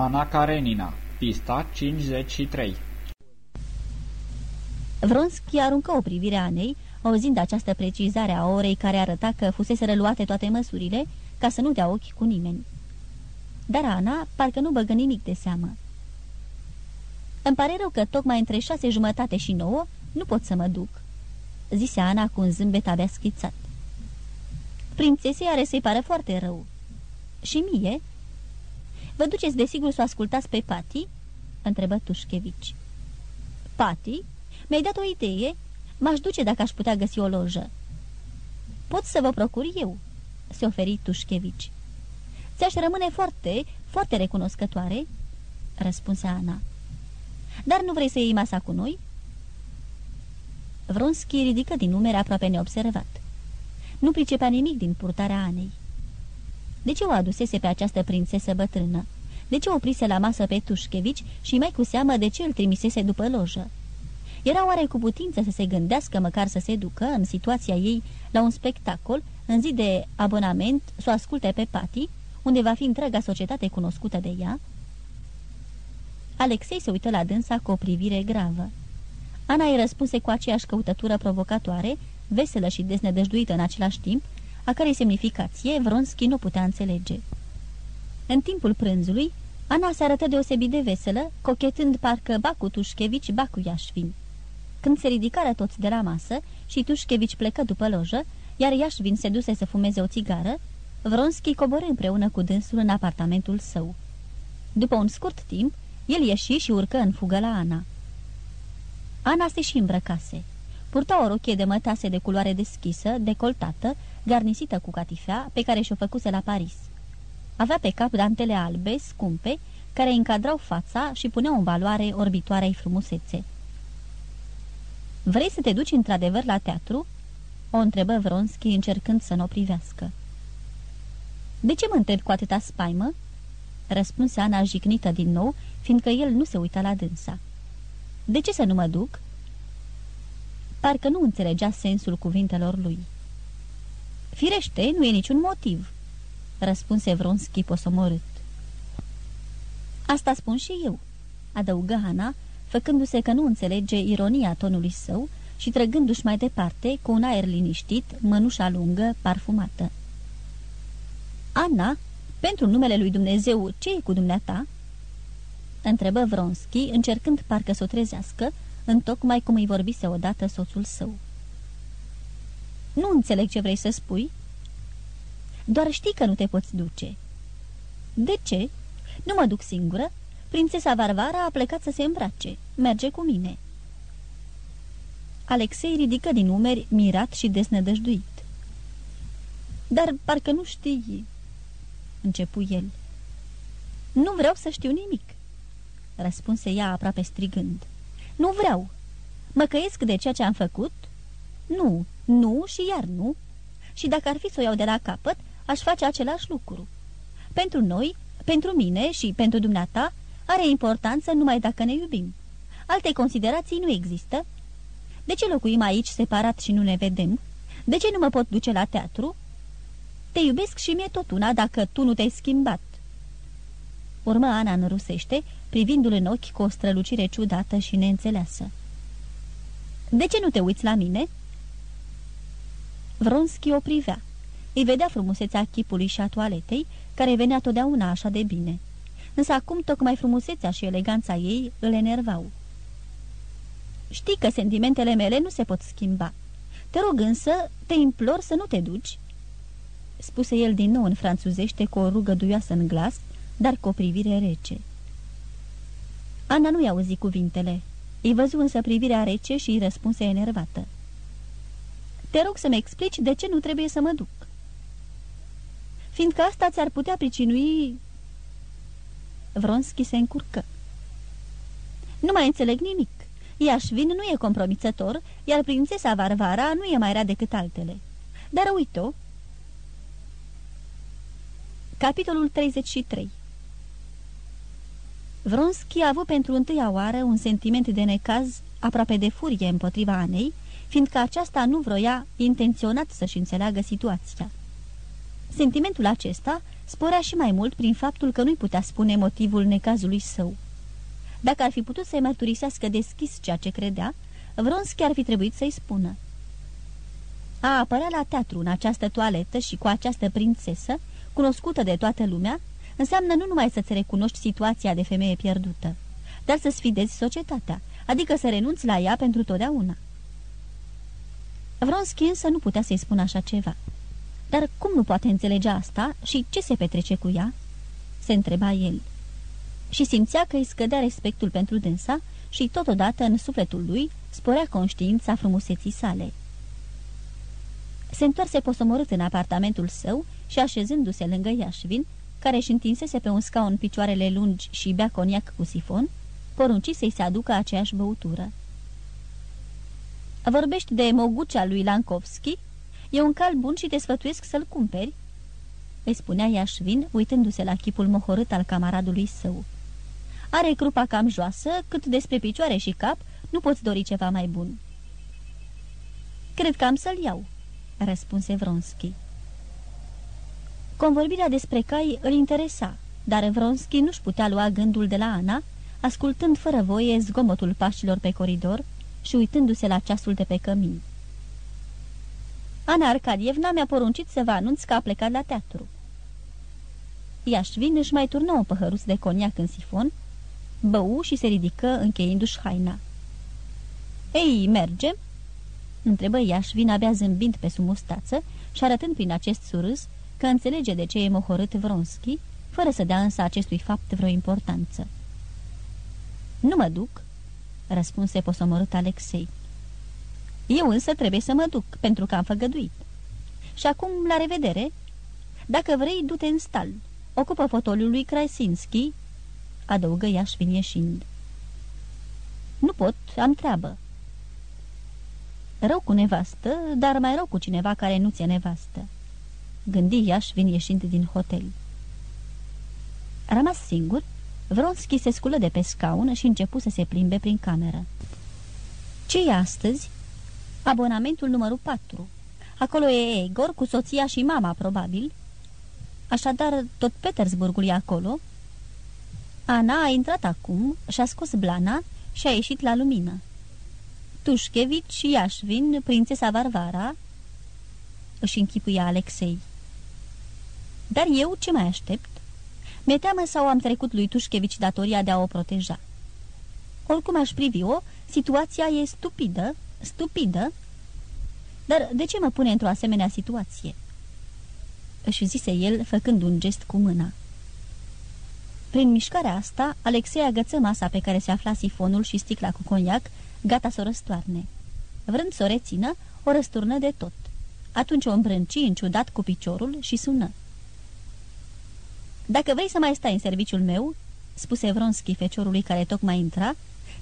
Ana Karenina Pista 53 Vronski aruncă o privire a Anei, auzind această precizare a orei care arăta că fusese reluate toate măsurile, ca să nu dea ochi cu nimeni. Dar Ana parcă nu băgă nimic de seamă. Îmi pare rău că tocmai între șase jumătate și nouă nu pot să mă duc," zise Ana cu un zâmbet abia schițat. Prințesei are să-i pare foarte rău. Și mie?" Vă duceți desigur să o ascultați pe Pati?" întrebă Tușchevici. Pati? Mi-ai dat o idee? M-aș duce dacă aș putea găsi o lojă." Pot să vă procur eu," se oferi Tușchevici. Ți-aș rămâne foarte, foarte recunoscătoare," răspunse Ana. Dar nu vrei să iei masa cu noi?" Vronski ridică din numere aproape neobservat. Nu pricepea nimic din purtarea Anei. De ce o adusese pe această prințesă bătrână? De ce oprise la masă pe Tușchevici și mai cu seamă de ce îl trimisese după lojă? Era oare cu putință să se gândească măcar să se ducă, în situația ei, la un spectacol, în zi de abonament, să o asculte pe Pati, unde va fi întreaga societate cunoscută de ea? Alexei se uită la dânsa cu o privire gravă. Ana îi răspunse cu aceeași căutătură provocatoare, veselă și deznădăjduită în același timp, a cărei semnificație Vronski nu putea înțelege. În timpul prânzului, Ana se arătă deosebit de veselă, cochetând parcă ba cu Tușchevici, ba cu Iașvin. Când se ridicară toți de la masă și Tușchevici plecă după lojă, iar Iașvin se duse să fumeze o țigară, Vronski coborâ împreună cu dânsul în apartamentul său. După un scurt timp, el ieși și urcă în fugă la Ana. Ana se și îmbrăcase. Purta o rochie de mătase de culoare deschisă, decoltată, garnisită cu catifea, pe care și-o făcuse la Paris. Avea pe cap dantele albe, scumpe, care încadrau fața și puneau în valoare orbitoarei frumusețe. Vrei să te duci într-adevăr la teatru?" o întrebă Vronski încercând să nu o privească. De ce mă întreb cu atâta spaimă?" răspunse Ana jignită din nou, fiindcă el nu se uită la dânsa. De ce să nu mă duc?" Parcă nu înțelegea sensul cuvintelor lui. Firește, nu e niciun motiv," răspunse Vronski posomorât. Asta spun și eu," adăugă Ana, făcându-se că nu înțelege ironia tonului său și trăgându-și mai departe, cu un aer liniștit, mănușa lungă, parfumată. Ana, pentru numele lui Dumnezeu, ce e cu dumneata?" întrebă Vronski, încercând parcă să o trezească, întocmai cum îi vorbise odată soțul său. Nu înțeleg ce vrei să spui." Doar știi că nu te poți duce." De ce? Nu mă duc singură. Prințesa Varvara a plecat să se îmbrace. Merge cu mine." Alexei ridică din umeri, mirat și desnădăjduit. Dar parcă nu știi," începu el. Nu vreau să știu nimic," răspunse ea aproape strigând. Nu vreau. Mă căiesc de ceea ce am făcut? Nu, nu și iar nu. Și dacă ar fi să o iau de la capăt, aș face același lucru. Pentru noi, pentru mine și pentru dumneata, are importanță numai dacă ne iubim. Alte considerații nu există. De ce locuim aici separat și nu ne vedem? De ce nu mă pot duce la teatru? Te iubesc și mie tot una dacă tu nu te-ai schimbat. Urmă Ana în rusește, privindu-l în ochi cu o strălucire ciudată și neînțeleasă. De ce nu te uiți la mine?" Vronski o privea. Îi vedea frumusețea chipului și a toaletei, care venea totdeauna așa de bine. Însă acum tocmai frumusețea și eleganța ei îl enervau. Știi că sentimentele mele nu se pot schimba. Te rog însă, te implor să nu te duci." Spuse el din nou în franțuzește cu o rugă duioasă în glas, dar cu o privire rece. Ana nu i-a auzit cuvintele. Îi văzu însă privirea rece și îi răspunse enervată. Te rog să-mi explici de ce nu trebuie să mă duc. Fiindcă asta ți-ar putea pricinui... Vronski se încurcă. Nu mai înțeleg nimic. Iașvin nu e compromițător, iar prințesa Varvara nu e mai rea decât altele. Dar uite-o. Capitolul 33 Vronski a avut pentru întâia oară un sentiment de necaz aproape de furie împotriva Anei, fiindcă aceasta nu vroia intenționat să-și înțeleagă situația. Sentimentul acesta sporea și mai mult prin faptul că nu-i putea spune motivul necazului său. Dacă ar fi putut să-i mărturisească deschis ceea ce credea, Vronski ar fi trebuit să-i spună. A apărea la teatru în această toaletă și cu această prințesă, cunoscută de toată lumea, înseamnă nu numai să-ți recunoști situația de femeie pierdută, dar să sfidezi societatea, adică să renunți la ea pentru totdeauna. Vronski însă nu putea să-i spună așa ceva. Dar cum nu poate înțelege asta și ce se petrece cu ea? Se întreba el. Și simțea că îi scădea respectul pentru dânsa și totodată în sufletul lui sporea conștiința frumuseții sale. Se întoarse posomorât în apartamentul său și așezându-se lângă Iașvin, care își întinsese pe un scaun picioarele lungi și bea coniac cu sifon, porunci să-i se aducă aceeași băutură. Vorbești de mogucea lui Lankovski? E un cal bun și te sfătuiesc să-l cumperi?" îi spunea Iașvin, uitându-se la chipul mohorât al camaradului său. Are crupa cam joasă, cât despre picioare și cap, nu poți dori ceva mai bun." Cred că am să-l iau," răspunse Vronski. Convorbirea despre cai îl interesa, dar Vronski nu-și putea lua gândul de la Ana, ascultând fără voie zgomotul pașilor pe coridor și uitându-se la ceasul de pe cămin. Ana Arcadievna mi-a poruncit să vă anunț că a plecat la teatru. Iașvin își mai turnă un păhăruț de coniac în sifon, bău și se ridică încheindu-și haina. Ei, mergem?" întrebă Iașvin abia zâmbind pe sub mustață și arătând prin acest surâs că înțelege de ce e mohorât Vronski, fără să dea însă acestui fapt vreo importanță. Nu mă duc," răspunse posomorât Alexei. Eu însă trebuie să mă duc, pentru că am făgăduit. Și acum, la revedere. Dacă vrei, du-te în stal. Ocupă fotoliul lui Krasinski, adăugă Iașvin ieșind. Nu pot, am treabă. Rău cu nevastă, dar mai rău cu cineva care nu ți-e nevastă. Gândi Iașvin ieșind din hotel. Rămas singur, Vronski se sculă de pe scaun și începu să se plimbe prin cameră. ce e astăzi?" Abonamentul numărul 4. Acolo e Egor cu soția și mama, probabil. Așadar, tot Petersburgul e acolo." Ana a intrat acum, și-a scos blana și a ieșit la lumină. Tușchevici și Iașvin, prințesa Varvara, își închipuia Alexei. Dar eu ce mai aștept? Mi-e teamă sau am trecut lui Tușchevici datoria de a o proteja? Oricum aș privi-o, situația e stupidă, stupidă. Dar de ce mă pune într-o asemenea situație? Își zise el, făcând un gest cu mâna. Prin mișcarea asta, Alexei agăță masa pe care se afla sifonul și sticla cu coniac, gata să o răstoarne. Vrând să o rețină, o răsturnă de tot. Atunci o îmbrânci înciudat cu piciorul și sună. Dacă vrei să mai stai în serviciul meu," spuse Vronski feciorului care tocmai intra,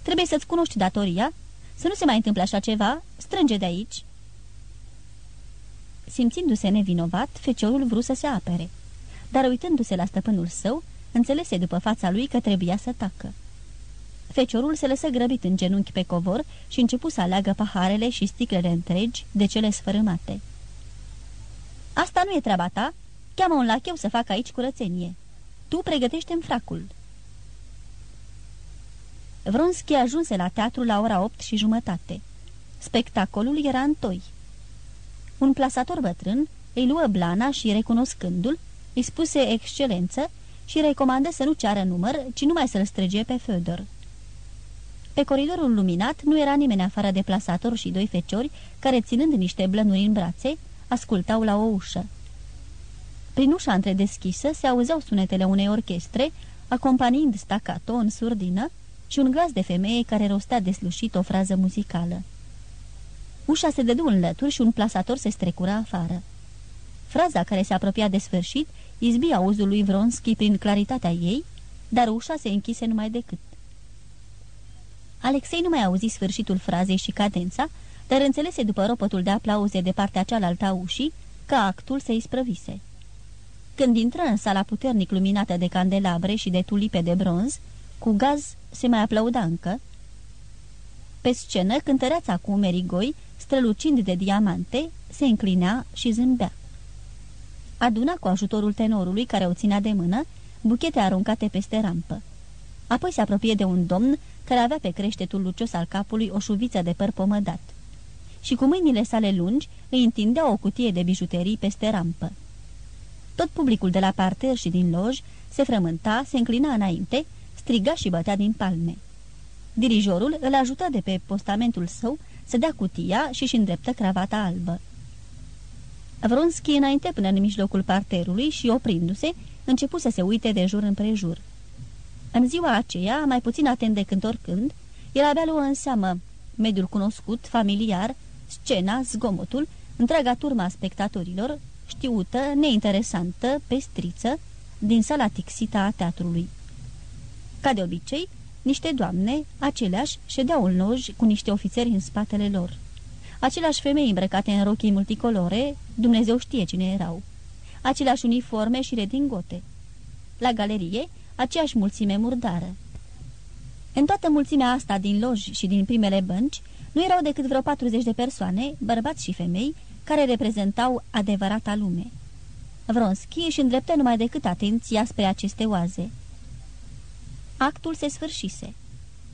trebuie să-ți cunoști datoria, să nu se mai întâmple așa ceva, strânge de aici." Simțindu-se nevinovat, feciorul vrut să se apere, dar uitându-se la stăpânul său, înțelese după fața lui că trebuia să tacă. Feciorul se lăsă grăbit în genunchi pe covor și începu să aleagă paharele și sticlele întregi de cele sfărâmate. Asta nu e treaba ta, Cheamă un lacheu să facă aici curățenie. Tu pregătește-mi fracul." Vronski ajunse la teatru la ora opt și jumătate. Spectacolul era întoi. Un plasator bătrân îi luă blana și, recunoscându-l, îi spuse excelență și recomandă să nu ceară număr, ci numai să-l strige pe Fedor. Pe coridorul luminat nu era nimeni afară de plasator și doi feciori care, ținând niște blănuri în brațe, ascultau la o ușă. Prin ușa întredeschisă se auzeau sunetele unei orchestre, acompaniind staccato în surdină și un glas de femeie care rostea deslușit o frază muzicală. Ușa se dădu în lături și un plasator se strecura afară. Fraza care se apropia de sfârșit izbi auzul lui Vronski prin claritatea ei, dar ușa se închise numai decât. Alexei nu mai auzi sfârșitul frazei și cadența, dar înțelese după ropătul de aplauze de partea cealaltă a ușii că actul se isprăvise. Când intră în sala puternic luminată de candelabre și de tulipe de bronz, cu gaz se mai aplauda încă. Pe scenă, cântăreața cu umerii goi, strălucind de diamante, se înclinea și zâmbea. Aduna cu ajutorul tenorului care o ținea de mână buchete aruncate peste rampă. Apoi se apropie de un domn care avea pe creștetul lucios al capului o șuviță de păr pomădat. Și cu mâinile sale lungi îi întindea o cutie de bijuterii peste rampă. Tot publicul de la parter și din loj se frământa, se înclina înainte, striga și bătea din palme. Dirijorul îl ajută de pe postamentul său să dea cutia și-și îndreptă cravata albă. Vronski înainte până în mijlocul parterului și, oprindu-se, începu să se uite de jur împrejur. În ziua aceea, mai puțin atent decât oricând, el abia luă în seamă mediul cunoscut, familiar, scena, zgomotul, întreaga turma spectatorilor, știută, neinteresantă, pestriță, din sala tixită a teatrului. Ca de obicei, niște doamne, aceleași, ședeau în loj cu niște ofițeri în spatele lor. Aceleași femei îmbrăcate în rochii multicolore, Dumnezeu știe cine erau. Aceleași uniforme și redingote. La galerie, aceeași mulțime murdară. În toată mulțimea asta din loji și din primele bănci, nu erau decât vreo 40 de persoane, bărbați și femei, care reprezentau adevărata lume. Vronski își îndreptă numai decât atenția spre aceste oaze. Actul se sfârșise.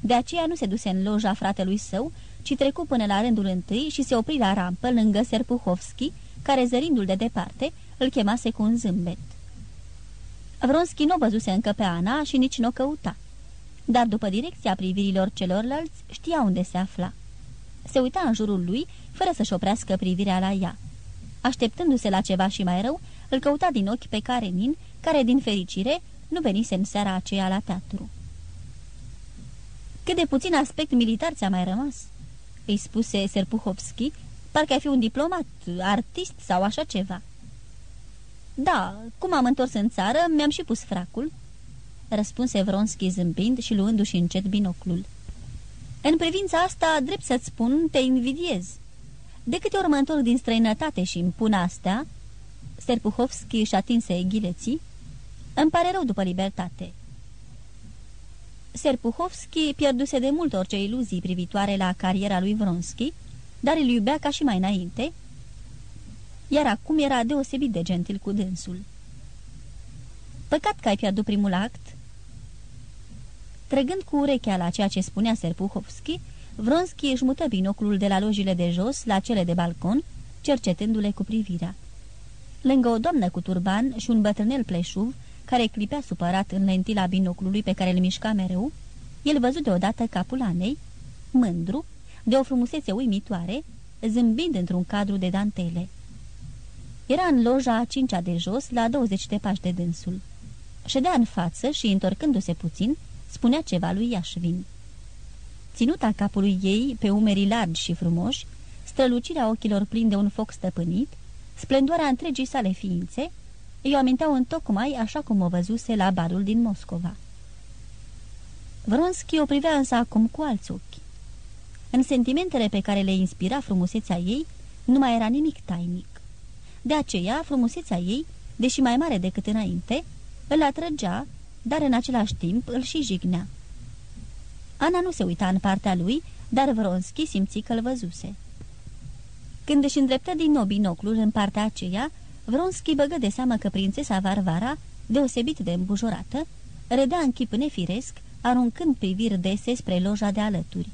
De aceea nu se duse în loja fratelui său, ci trecu până la rândul întâi și se opri la rampă lângă Serpuhovski, care, zărindu-l de departe, îl chemase cu un zâmbet. Vronski nu văzuse încă pe Ana și nici nu o căuta. Dar după direcția privirilor celorlalți, știa unde se afla. Se uita în jurul lui, fără să-și oprească privirea la ea. Așteptându-se la ceva și mai rău, îl căuta din ochi pe Karenin, care, din fericire, nu venise în seara aceea la teatru. Cât de puțin aspect militar ți-a mai rămas?" îi spuse Serpuhovski, parcă ai fi un diplomat, artist sau așa ceva." Da, cum am întors în țară, mi-am și pus fracul," răspunse Vronski zâmbind și luându-și încet binoclul. În privința asta, drept să-ți spun, te invidiez. De câte ori mă întorc din străinătate și îmi pun astea, Serpuhovski își atinse ghileții, îmi pare rău după libertate. Serpuhovski pierduse de mult orice iluzii privitoare la cariera lui Vronski, dar îl iubea ca și mai înainte, iar acum era deosebit de gentil cu dânsul. Păcat că ai pierdut primul act. Trăgând cu urechea la ceea ce spunea Serpuhovski, Vronski își mută binoclul de la lojile de jos la cele de balcon, cercetându-le cu privirea. Lângă o doamnă cu turban și un bătrânel pleșuv, care clipea supărat în lentila binoclului pe care îl mișca mereu, el văzut deodată capul Anei, mândru, de o frumusețe uimitoare, zâmbind într-un cadru de dantele. Era în loja a cincea de jos, la 20 de pași de dânsul. Ședea în față și, întorcându-se puțin, spunea ceva lui Iașvin. Ținuta capului ei, pe umerii largi și frumoși, strălucirea ochilor plini de un foc stăpânit, splendoarea întregii sale ființe, îi aminteau întocmai așa cum o văzuse la barul din Moscova. Vronski o privea însă acum cu alți ochi. În sentimentele pe care le inspira frumusețea ei, nu mai era nimic tainic. De aceea, frumusețea ei, deși mai mare decât înainte, îl atrăgea, dar în același timp îl și jignea. Ana nu se uita în partea lui, dar Vronski simți că-l văzuse. Când își îndreptă din nou binoclul în partea aceea, Vronski băgă de seamă că prințesa Varvara, deosebit de îmbujorată, redea în chip nefiresc, aruncând priviri dese spre loja de alături.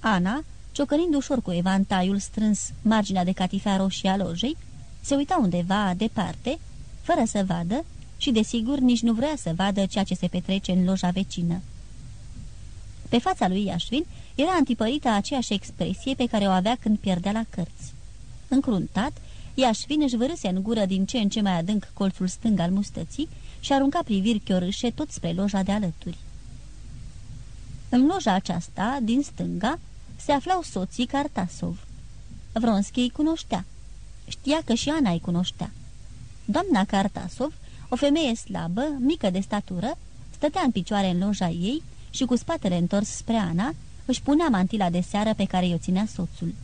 Ana, ciocărind ușor cu evantaiul strâns marginea de catifea roșie a lojei, se uita undeva departe, fără să vadă și, desigur, nici nu vrea să vadă ceea ce se petrece în loja vecină. Pe fața lui Iașvin era antipărită aceeași expresie pe care o avea când pierdea la cărți. Încruntat, Iașvin își vărâse în gură din ce în ce mai adânc colțul stâng al mustății și arunca priviri chiorâșe tot spre loja de alături. În loja aceasta, din stânga, se aflau soții Cartasov. Vronski îi cunoștea. Știa că și Ana îi cunoștea. Doamna Cartasov, o femeie slabă, mică de statură, stătea în picioare în loja ei și cu spatele întors spre Ana, își punea mantila de seară pe care i-o ținea soțul.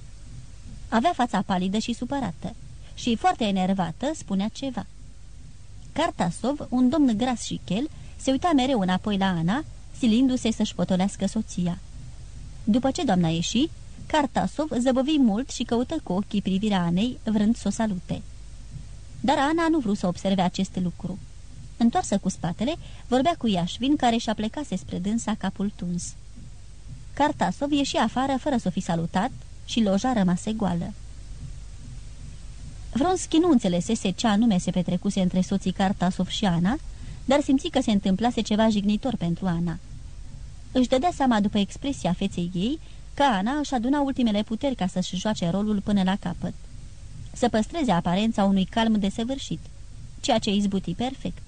Avea fața palidă și supărată și, foarte enervată, spunea ceva. Cartasov, un domn gras și chel, se uita mereu înapoi la Ana, silindu-se să-și potolească soția. După ce doamna ieși, Cartasov zăbăvi mult și căută cu ochii privirea Anei, vrând să o salute. Dar Ana nu vrut să observe acest lucru. Întoarsă cu spatele, vorbea cu Iașvin, care și-a plecase spre dânsa capul tuns. Cartasov ieși afară fără să o fi salutat și loja rămase goală. Vronski nu înțelesese ce anume se petrecuse între soții Cartasov și Ana, dar simți că se întâmplase ceva jignitor pentru Ana. Își dădea seama după expresia feței ei că Ana își aduna ultimele puteri ca să-și joace rolul până la capăt. Să păstreze aparența unui calm desăvârșit, ceea ce izbuti perfect.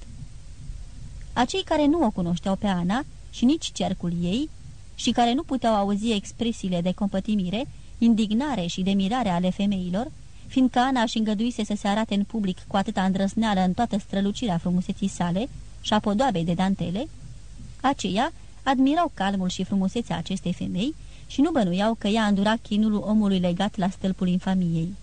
Acei care nu o cunoșteau pe Ana și nici cercul ei și care nu puteau auzi expresiile de compătimire, indignare și de mirare ale femeilor, fiindcă Ana își îngăduise să se arate în public cu atâta îndrăsneală în toată strălucirea frumuseții sale și a podoabei de dantele, aceia admirau calmul și frumusețea acestei femei și nu bănuiau că ea îndura chinul omului legat la stâlpul infamiei.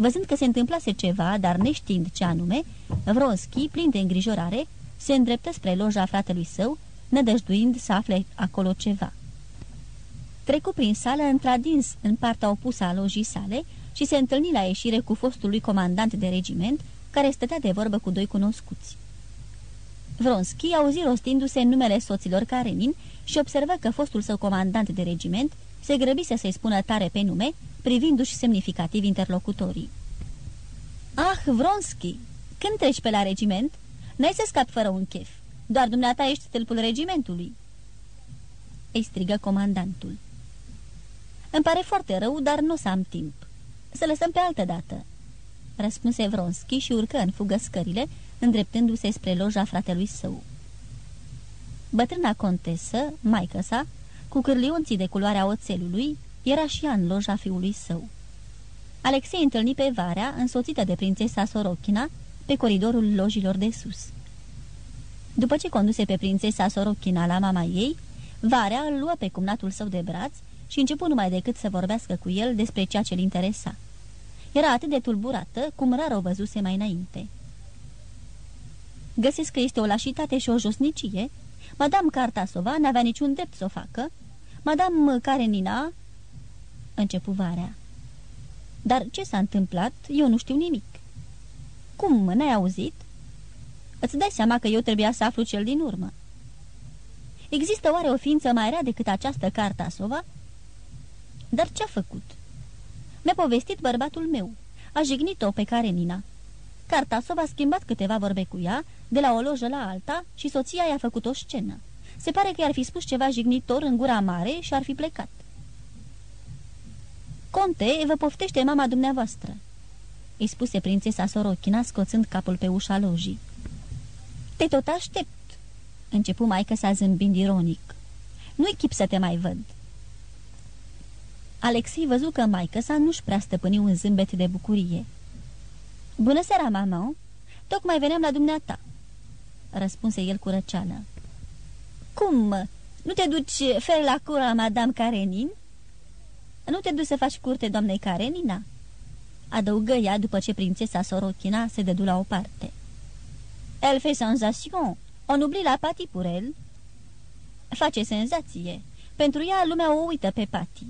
Văzând că se întâmplase ceva, dar neștiind ce anume, Vronski, plin de îngrijorare, se îndreptă spre loja fratelui său, nădăjduind să afle acolo ceva. Trecu prin sală, întradins în partea opusă a lojii sale și se întâlni la ieșire cu fostul lui comandant de regiment, care stătea de vorbă cu doi cunoscuți. Vronski auzi rostindu-se în numele soților Karenin și observă că fostul său comandant de regiment se grăbise să-i spună tare pe nume, privindu-și semnificativ interlocutorii. Ah, Vronski, când treci pe la regiment? N-ai să scapi fără un chef. Doar dumneata ești stâlpul regimentului." Îi strigă comandantul. Îmi pare foarte rău, dar nu o să am timp. Să lăsăm pe altă dată." Răspunse Vronski și urcă în fugă scările, îndreptându-se spre loja fratelui său. Bătrâna contesă, maică sa, cu cârlionții de culoarea oțelului, era și ea în loja fiului său. Alexei întâlni pe Varea, însoțită de prințesa Sorochina, pe coridorul lojilor de sus. După ce conduse pe prințesa Sorochina la mama ei, Varea îl luă pe cumnatul său de braț și începu numai decât să vorbească cu el despre ceea ce-l interesa. Era atât de tulburată, cum rar o văzuse mai înainte. Găsesc că este o lașitate și o josnicie. Madame Cartasova n-avea niciun drept să o facă. Madame Karenina... Începu varea. Dar ce s-a întâmplat, eu nu știu nimic. Cum, n-ai auzit? Îți dai seama că eu trebuia să aflu cel din urmă. Există oare o ființă mai rea decât această Cartasova? Dar ce-a făcut? Mi-a povestit bărbatul meu. A jignit-o pe Karenina. Cartasov a schimbat câteva vorbe cu ea, de la o lojă la alta, și soția i-a făcut o scenă. Se pare că i-ar fi spus ceva jignitor în gura mare și ar fi plecat. Conte, vă poftește mama dumneavoastră, îi spuse prințesa Sorochina, scoțând capul pe ușa lojii. Te tot aștept, începu maică sa zâmbind ironic. Nu-i chip să te mai văd. Alexei văzu că maică sa nu-și prea stăpâni un zâmbet de bucurie. Bună seara, mama! Tocmai veneam la dumneata!" Răspunse el cu răceală. Cum? Nu te duci fel la cura la Madame Karenin?" Nu te duci să faci curte doamnei Karenina?" Adăugă ea după ce prințesa Sorochina se dădu la o parte. Elle fait sensation. On oublie la Pati pour elle." Face senzație. Pentru ea lumea o uită pe Pati."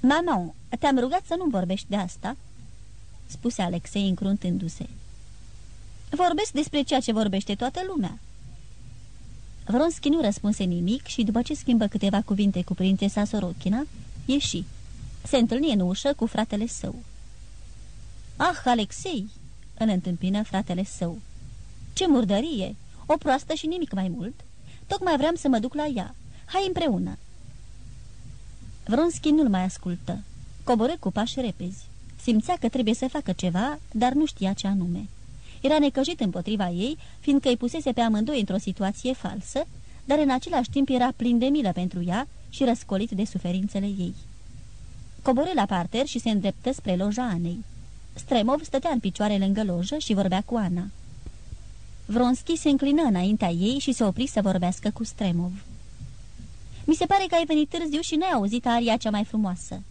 Mama, te-am rugat să nu vorbești de asta?" spuse Alexei încruntându-se. Vorbesc despre ceea ce vorbește toată lumea." Vronski nu răspunse nimic și după ce schimbă câteva cuvinte cu prințesa Sorochina, ieși. Se întâlni în ușă cu fratele său. Ah, Alexei!" îl întâmpină fratele său. Ce murdărie! O proastă și nimic mai mult. Tocmai vreau să mă duc la ea. Hai împreună!" Vronski nu-l mai ascultă. Coborâ cu pași repezi. Simțea că trebuie să facă ceva, dar nu știa ce anume. Era necăjit împotriva ei, fiindcă îi pusese pe amândoi într-o situație falsă, dar în același timp era plin de milă pentru ea și răscolit de suferințele ei. Coborâ la parter și se îndreptă spre loja Anei. Stremov stătea în picioare lângă lojă și vorbea cu Ana. Vronski se înclină înaintea ei și se opri să vorbească cu Stremov. Mi se pare că ai venit târziu și n-ai auzit aria cea mai frumoasă,"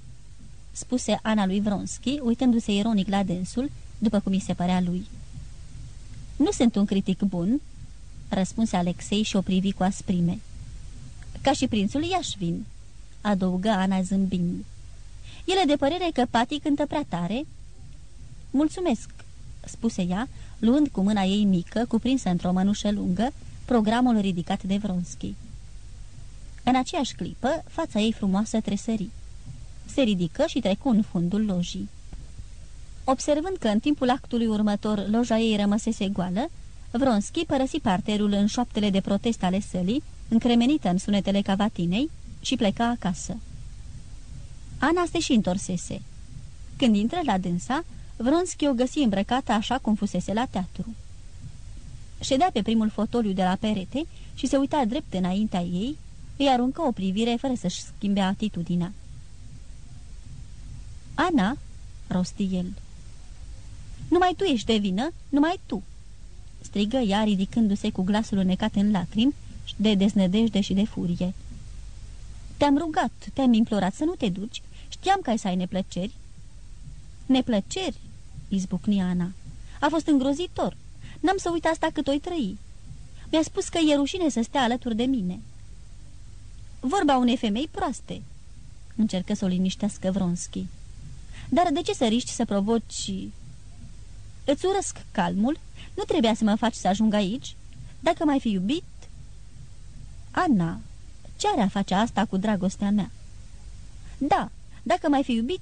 spuse Ana lui Vronski, uitându-se ironic la dânsul, după cum i se părea lui. Nu sunt un critic bun," răspunse Alexei și o privi cu asprime. Ca și prințul Iașvin," adăugă Ana zâmbind. El e de părere că Pati cântă prea tare?" Mulțumesc!" spuse ea, luând cu mâna ei mică, cuprinsă într-o mănușă lungă, programul ridicat de Vronski. În aceeași clipă, fața ei frumoasă tresări. Se ridică și trecu în fundul lojii. Observând că în timpul actului următor loja ei rămăsese goală, Vronski părăsi parterul în șoaptele de protest ale sălii, încremenită în sunetele cavatinei, și pleca acasă. Ana se și întorsese. Când intră la dânsa, Vronski o găsi îmbrăcată așa cum fusese la teatru. Ședea pe primul fotoliu de la perete și se uita drept înaintea ei, îi aruncă o privire fără să-și schimbe atitudinea. Ana, rosti el. Numai tu ești de vină, numai tu!" strigă ea, ridicându-se cu glasul unecat în lacrimi, de deznădejde și de furie. Te-am rugat, te-am implorat să nu te duci. Știam că ai să ai neplăceri." Neplăceri?" izbucni Ana. A fost îngrozitor. N-am să uit asta cât o trăi. Mi-a spus că e rușine să stea alături de mine." Vorba unei femei proaste," încercă să o liniștească Vronski. Dar de ce să riști să provoci Îți urăsc calmul, nu trebuia să mă faci să ajung aici. Dacă mai fi iubit... Ana, ce are a face asta cu dragostea mea? Da, dacă mai fi iubit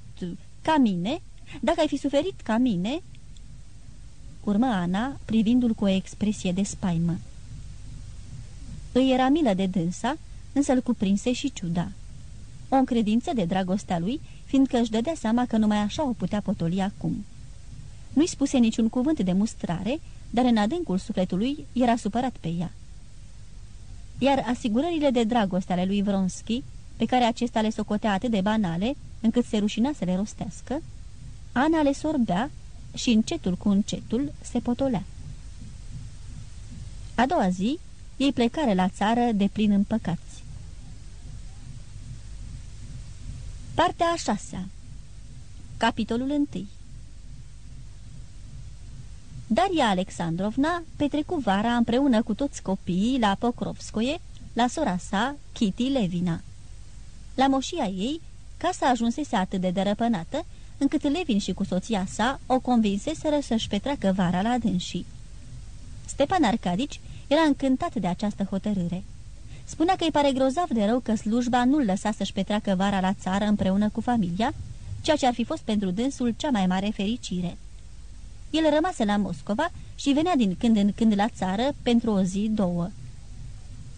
ca mine, dacă ai fi suferit ca mine... Urmă Ana, privindu-l cu o expresie de spaimă. Îi era milă de dânsa, însă îl cuprinse și ciuda. O încredință de dragostea lui, fiindcă își dădea seama că numai așa o putea potoli acum. Nu-i spuse niciun cuvânt de mustrare, dar în adâncul sufletului era supărat pe ea. Iar asigurările de dragoste ale lui Vronski, pe care acesta le socotea atât de banale, încât se rușina să le rostească, Ana le sorbea și încetul cu încetul se potolea. A doua zi, ei plecare la țară de plin împăcați. Partea a șasea Capitolul întâi Daria Alexandrovna petrecu vara împreună cu toți copiii la Pokrovskoye, la sora sa, Kitty Levina. La moșia ei, casa ajunsese atât de dărăpânată, încât Levin și cu soția sa o convinseseră să-și petreacă vara la dânsii. Stepan Arcadici era încântat de această hotărâre. Spunea că îi pare grozav de rău că slujba nu-l lăsa să-și petreacă vara la țară împreună cu familia, ceea ce ar fi fost pentru dânsul cea mai mare fericire. El rămase la Moscova și venea din când în când la țară pentru o zi, două.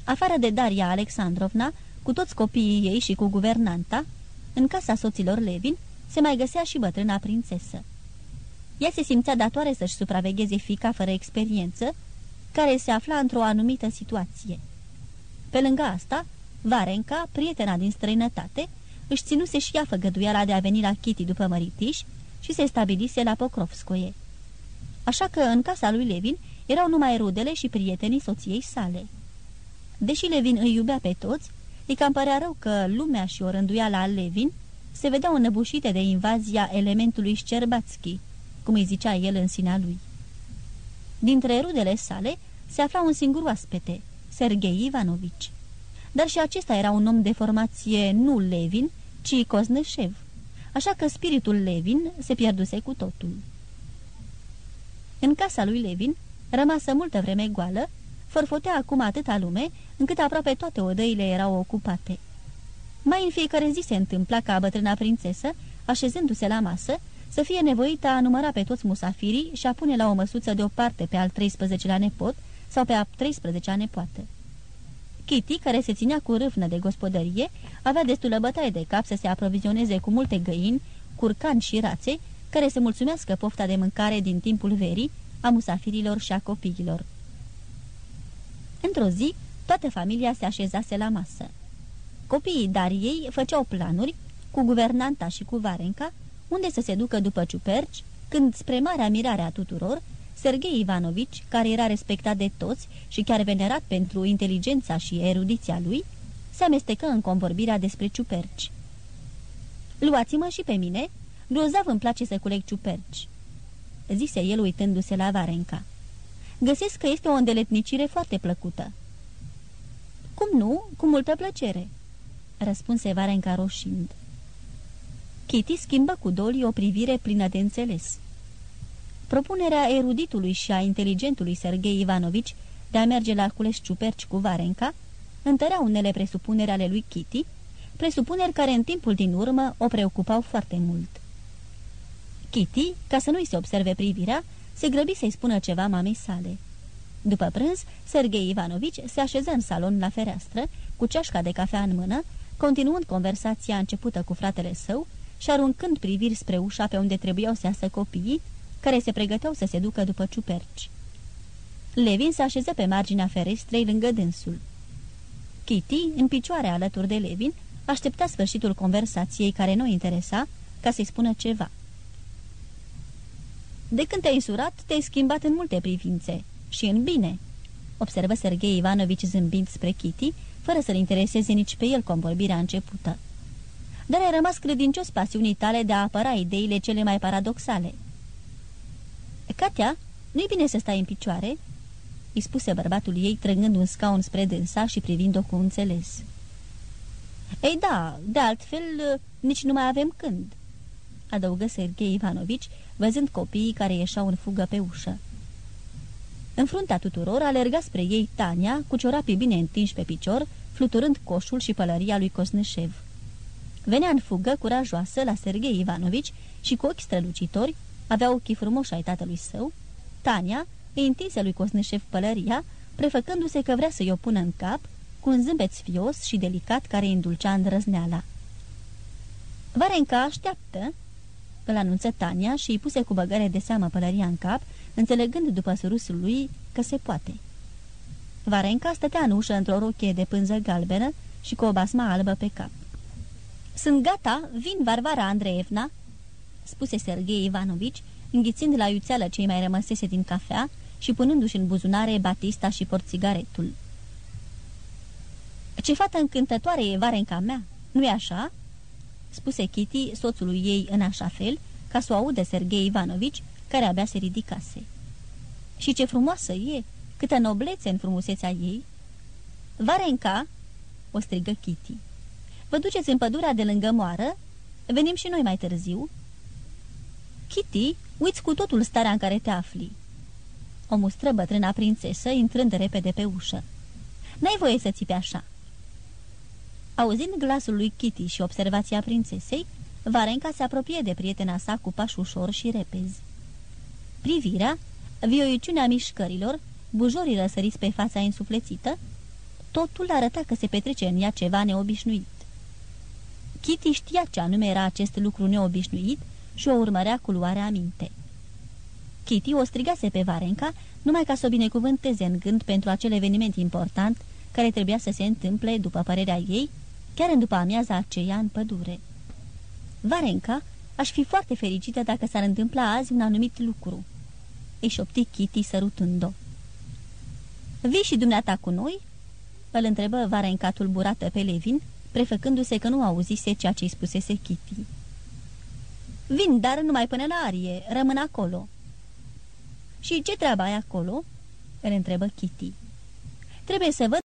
Afară de Daria Alexandrovna, cu toți copiii ei și cu guvernanta, în casa soților Levin, se mai găsea și bătrâna prințesă. Ea se simțea datoare să-și supravegheze fica fără experiență, care se afla într-o anumită situație. Pe lângă asta, Varenca, prietena din străinătate, își ținuse și ea făgăduiala de a veni la Kitty după măritiș și se stabilise la Pokrovskoye așa că în casa lui Levin erau numai rudele și prietenii soției sale. Deși Levin îi iubea pe toți, îi cam părea rău că lumea și o rânduială al Levin se vedeau înăbușite de invazia elementului Șcerbațchi, cum îi zicea el în sinea lui. Dintre rudele sale se afla un singur oaspete, Sergei Ivanovici. Dar și acesta era un om de formație nu Levin, ci Coznășev, așa că spiritul Levin se pierduse cu totul. În casa lui Levin, rămasă multă vreme goală, forfotea acum atâta lume, încât aproape toate odăile erau ocupate. Mai în fiecare zi se întâmpla ca bătrâna prințesă, așezându-se la masă, să fie nevoită a număra pe toți musafirii și a pune la o măsuță deoparte pe al 13-lea nepot sau pe a 13-a nepoată. Kitty, care se ținea cu râvnă de gospodărie, avea destulă bătaie de cap să se aprovizioneze cu multe găini, curcani și rațe, care să mulțumească pofta de mâncare din timpul verii a musafirilor și a copiilor. Într-o zi, toată familia se așezase la masă. Copiii Dariei făceau planuri, cu guvernanta și cu Varenca, unde să se ducă după ciuperci, când, spre marea mirare a tuturor, Sergei Ivanovici, care era respectat de toți și chiar venerat pentru inteligența și erudiția lui, se amestecă în convorbirea despre ciuperci. Luați-mă și pe mine Grozav îmi place să culeg ciuperci." Zise el uitându-se la Varenca. Găsesc că este o îndeletnicire foarte plăcută." Cum nu? Cu multă plăcere." Răspunse Varenca roșind. Kitty schimbă cu Dolly o privire plină de înțeles. Propunerea eruditului și a inteligentului Sergei Ivanovici de a merge la cules ciuperci cu Varenca întărea unele presupuneri ale lui Kitty, presupuneri care în timpul din urmă o preocupau foarte mult. Kitty, ca să nu-i se observe privirea, se grăbi să-i spună ceva mamei sale. După prânz, Sergei Ivanovici se așeză în salon la fereastră, cu ceașca de cafea în mână, continuând conversația începută cu fratele său și aruncând priviri spre ușa pe unde trebuiau să iasă copiii, care se pregăteau să se ducă după ciuperci. Levin se așeză pe marginea ferestrei lângă dânsul. Kitty, în picioare alături de Levin, aștepta sfârșitul conversației care nu interesa, ca să-i spună ceva. De când te-ai însurat, te-ai schimbat în multe privințe, și în bine, observă Sergei Ivanovici zâmbind spre Kitty, fără să-l intereseze nici pe el convorbirea începută. Dar ai rămas credincios pasiunii tale de a apăra ideile cele mai paradoxale. Katia, nu-i bine să stai în picioare?" îi spuse bărbatul ei, trăgând un scaun spre dânsa și privind-o cu înțeles. Ei da, de altfel, nici nu mai avem când," adăugă Sergei Ivanovici, văzând copiii care ieșau în fugă pe ușă. În fruntea tuturor alerga spre ei Tania, cu ciorapii bine întinși pe picior, fluturând coșul și pălăria lui Cosnășev. Venea în fugă curajoasă la Sergei Ivanovici și cu ochi strălucitori, avea ochii frumoși ai tatălui său, Tania îi întinse lui Cosnășev pălăria, prefăcându-se că vrea să-i o pună în cap, cu un zâmbet sfios și delicat care îi îndulcea îndrăzneala. Varenca așteaptă, îl anunță Tania și îi puse cu băgare de seamă pălăria în cap, înțelegând după surusul lui că se poate. Varenca stătea în ușă într-o rochie de pânză galbenă și cu o basma albă pe cap. Sunt gata, vin Varvara Andreevna," spuse Sergei Ivanovici, înghițind la iuțeală cei mai rămăsese din cafea și punându-și în buzunare batista și porțigaretul. Ce fată încântătoare e Varenca mea, nu-i așa?" Spuse Kitty soțului ei în așa fel, ca să o audă Sergei Ivanovici, care abia se ridicase. Și ce frumoasă e! Câtă noblețe în frumusețea ei!" Varenca!" o strigă Kitty. Vă duceți în pădurea de lângă moară? Venim și noi mai târziu." Kitty, uiți cu totul starea în care te afli." O mustră bătrâna prințesă, intrând repede pe ușă. N-ai voie să țipi așa." Auzind glasul lui Kitty și observația prințesei, Varenca se apropie de prietena sa cu pași ușor și repezi. Privirea, vioiciunea mișcărilor, bujorii răsăriți pe fața insuflețită, totul arăta că se petrece în ea ceva neobișnuit. Kitty știa ce anume era acest lucru neobișnuit și o urmărea cu luare aminte. Kitty o strigase pe Varenca numai ca să o binecuvânteze în gând pentru acel eveniment important care trebuia să se întâmple, după părerea ei, chiar în după amiaza aceea în pădure. Varenca, aș fi foarte fericită dacă s-ar întâmpla azi un anumit lucru. Își șopti Kitty sărutând-o. Vii și dumneata cu noi?" îl întrebă Varenca tulburată pe Levin, prefăcându-se că nu auzise ceea ce-i spusese Kitty. Vin, dar numai până la arie, rămân acolo." Și ce treabă ai acolo?" îl întrebă Kitty. Trebuie să văd